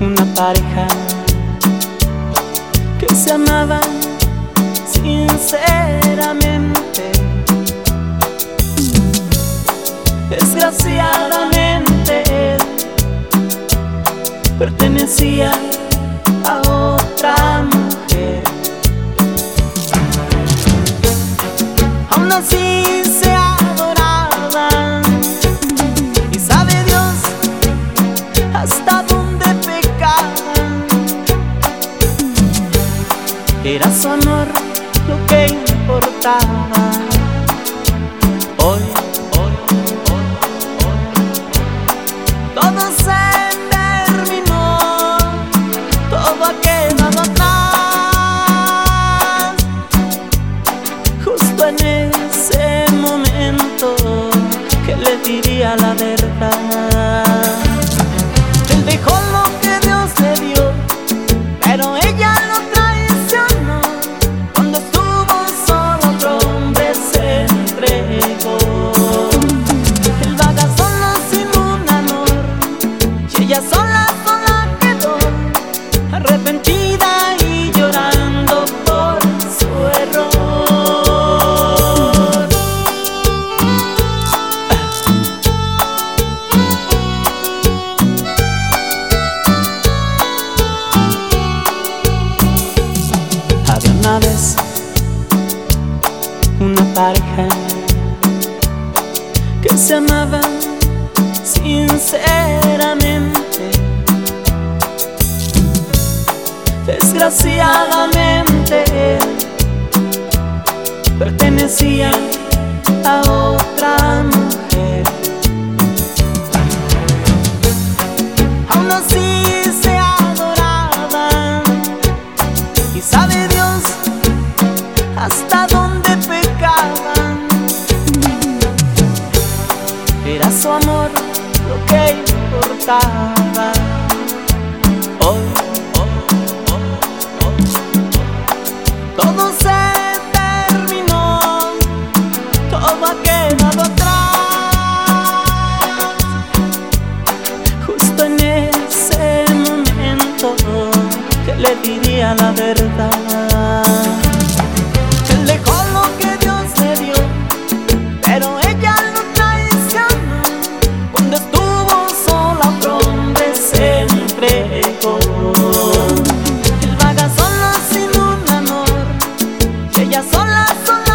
una pareja que se amaba sinceramente. Desgraciadamente pertenecía a otra mujer. Aún así a sonar lo que importaba. se amaban sinceramente. Desgraciadamente pertenecían pensaba. Oh, oh, oh, todo se terminó, todo ha quedado atrás. Justo en ese momento que le diría la verdad. ellas solas son